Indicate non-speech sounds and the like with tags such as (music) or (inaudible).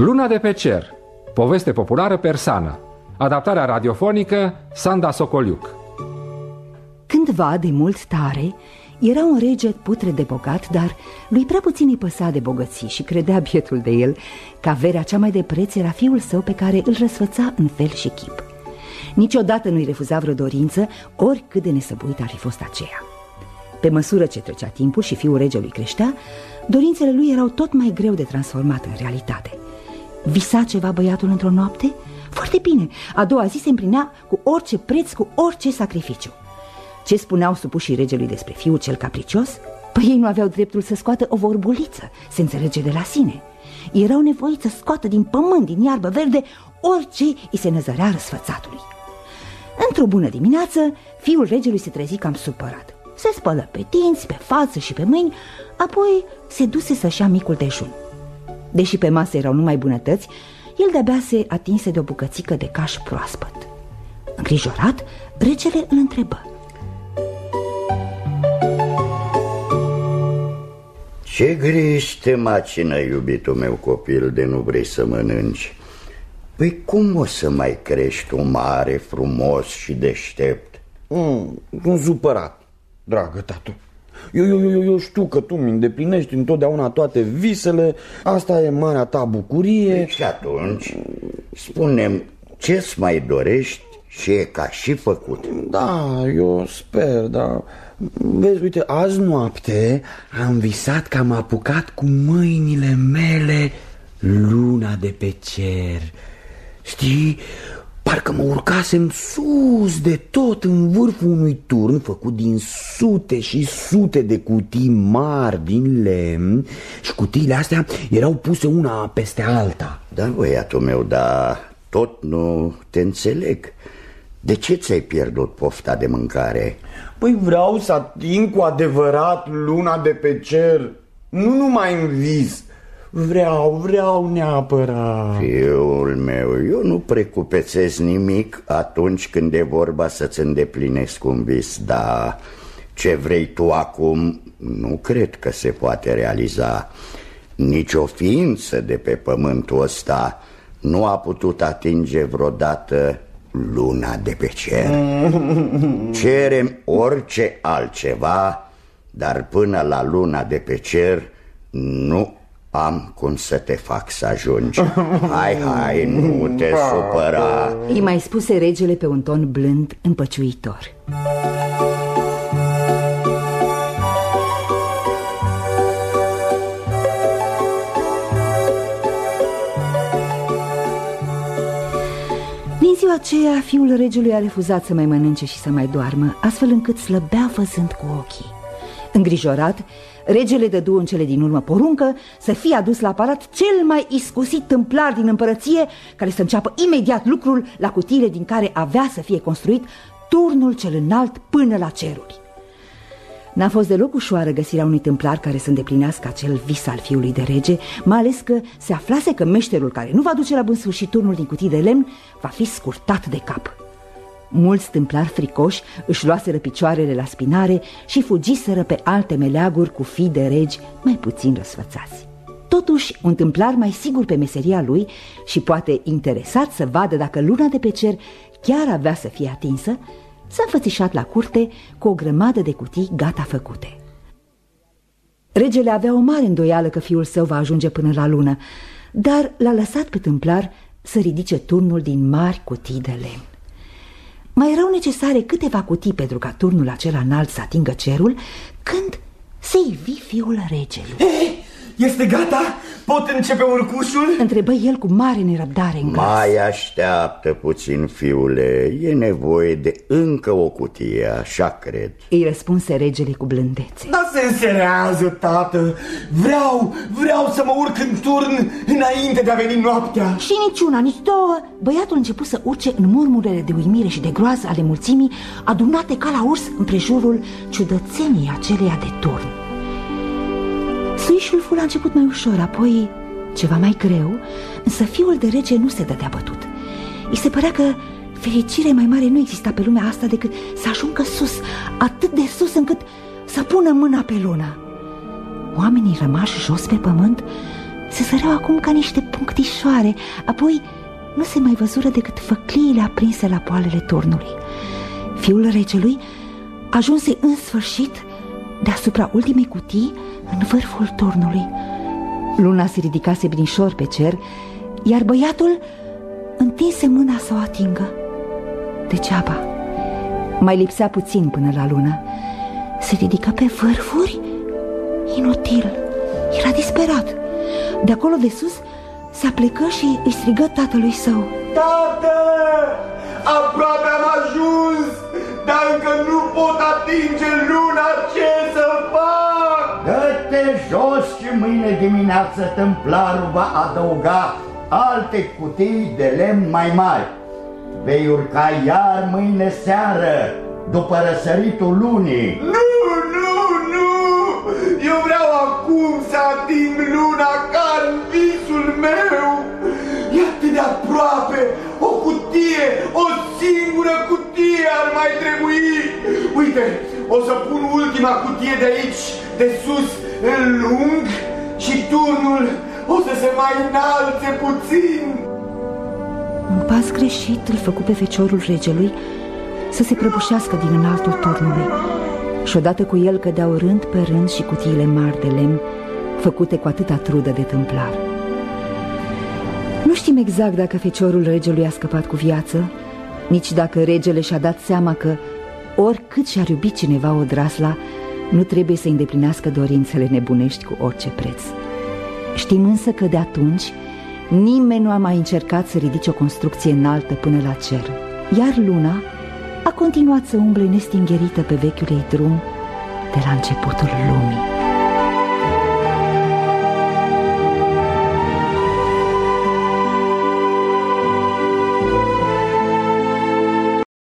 Luna de pe cer, poveste populară persană, adaptarea radiofonică Sanda Socoliuc. Cândva, de mult tare, era un rege putre de bogat, dar lui prea puțin îi păsa de bogății și credea bietul de el că averea cea mai de preț era fiul său pe care îl răsfăța în fel și chip. Niciodată nu-i refuza vreo dorință, oricât de nesăbuit ar fi fost aceea. Pe măsură ce trecea timpul și fiul regelui creștea, dorințele lui erau tot mai greu de transformat în realitate. Visa ceva băiatul într-o noapte? Foarte bine, a doua zi se împlinea cu orice preț, cu orice sacrificiu. Ce spuneau supușii regelui despre fiul cel capricios? Păi ei nu aveau dreptul să scoată o vorbuliță, se înțelege de la sine. Erau nevoiți să scoată din pământ, din iarbă verde, orice îi se năzărea răsfățatului. Într-o bună dimineață, fiul regelui se trezi cam supărat. Se spălă pe dinți, pe față și pe mâini, apoi se duse să-și ia micul dejun. Deși pe masă erau numai bunătăți, el de-abia se atinse de o bucățică de caș proaspăt. Îngrijorat, regele îl întrebă. Ce griji te macină, iubitul meu copil, de nu vrei să mănânci? Păi cum o să mai crești tu mare, frumos și deștept? Mm, sunt supărat, dragă tatu. Eu, eu, eu, eu știu că tu mi îndeplinești întotdeauna toate visele, asta e marea ta bucurie. Deci atunci, spunem, ce-ți mai dorești și e ca și făcut? Da, eu sper, da. Vezi, uite, azi noapte am visat că am apucat cu mâinile mele luna de pe cer. Știi, parcă mă urcasem sus de tot în vârful unui turn făcut din sute și sute de cutii mari din lemn și cutiile astea erau puse una peste alta. Da, băiatul meu, dar tot nu te înțeleg. De ce ți-ai pierdut pofta de mâncare? Păi vreau să ating cu adevărat luna de pe cer, nu numai în vis. Vreau, vreau neapărat. Fiul meu, eu nu precupețez nimic atunci când e vorba să-ți îndeplinesc un vis, dar ce vrei tu acum nu cred că se poate realiza. Nici o ființă de pe pământul ăsta nu a putut atinge vreodată luna de pe cer. (laughs) Cerem orice altceva, dar până la luna de pe cer nu am cum să te fac să ajungi. Hai, hai, nu te supăra. Îi mai spuse regele pe un ton blând, împăciuitor. Din ziua aceea, fiul regelui a refuzat să mai mănânce și să mai doarmă, astfel încât slăbea văzând cu ochii. Îngrijorat, regele dădu în cele din urmă poruncă să fie adus la aparat cel mai iscusit tâmplar din împărăție, care să înceapă imediat lucrul la cutiile din care avea să fie construit turnul cel înalt până la ceruri. N-a fost deloc ușoară găsirea unui tâmplar care să îndeplinească acel vis al fiului de rege, mai ales că se aflase că meșterul care nu va duce la bun sfârșit turnul din cutii de lemn va fi scurtat de cap. Mulți tâmplari fricoși își luaseră picioarele la spinare și fugiseră pe alte meleaguri cu fii de regi mai puțin răsfățați. Totuși, un tâmplar mai sigur pe meseria lui și poate interesat să vadă dacă luna de pe cer chiar avea să fie atinsă, s-a înfățișat la curte cu o grămadă de cutii gata făcute. Regele avea o mare îndoială că fiul său va ajunge până la lună, dar l-a lăsat pe tâmplar să ridice turnul din mari cutii de lemn. Mai erau necesare câteva cutii pentru ca turnul acela înalt să atingă cerul, când se ivi fiul regelui. Hey, este gata? Pot începe urcușul? Întrebă el cu mare nerăbdare în glas. Mai așteaptă puțin, fiule, e nevoie de încă o cutie, așa cred. Îi răspunse regele cu blândețe. Da se înserează, tată. Vreau, vreau să mă urc în turn înainte de a veni noaptea. Și niciuna, nici două. Băiatul a început să urce în murmurile de uimire și de groază ale mulțimii Adunate ca la urs împrejurul ciudățenii aceleia de turn Suișul a început mai ușor, apoi ceva mai greu, însă fiul de rege nu se dădea bătut. Îi se părea că fericire mai mare nu exista pe lumea asta decât să ajungă sus, atât de sus încât să pună mâna pe lună. Oamenii rămași jos pe pământ se săreau acum ca niște punctișoare, apoi nu se mai văzură decât făcliile aprinse la poalele turnului. Fiul regelui ajunse în sfârșit deasupra ultimei cutii în vârful turnului. Luna se ridicase binișor pe cer, iar băiatul întinse mâna să o atingă. Degeaba. Mai lipsea puțin până la lună. Se ridică pe vârfuri? Inutil. Era disperat. De acolo de sus se aplecă și îi strigă tatălui său. Tată! Aproape am ajuns, dar încă nu pot atinge luna, ce să fac? Dă-te jos și mâine dimineață templarul va adăuga alte cutii de lemn mai mari. Vei urca iar mâine seară, după răsăritul lunii. Nu, nu, nu! Eu vreau acum să ating luna ca în visul meu! E atât de aproape! O cutie, o singură cutie ar mai trebui! Uite, o să pun ultima cutie de aici, de sus, în lung și turnul o să se mai înalțe puțin! Un pas greșit îl făcu pe feciorul regelui să se prăbușească din înaltul turnului și odată cu el cădeau rând pe rând și cutiile mari de lemn făcute cu atâta trudă de tâmplar. Nu știm exact dacă feciorul regelui a scăpat cu viață, nici dacă regele și-a dat seama că, oricât și-ar iubi cineva o drasla, nu trebuie să îndeplinească dorințele nebunești cu orice preț. Știm însă că de atunci nimeni nu a mai încercat să ridice o construcție înaltă până la cer, iar luna a continuat să umble nestingherită pe vechiul ei drum de la începutul lumii.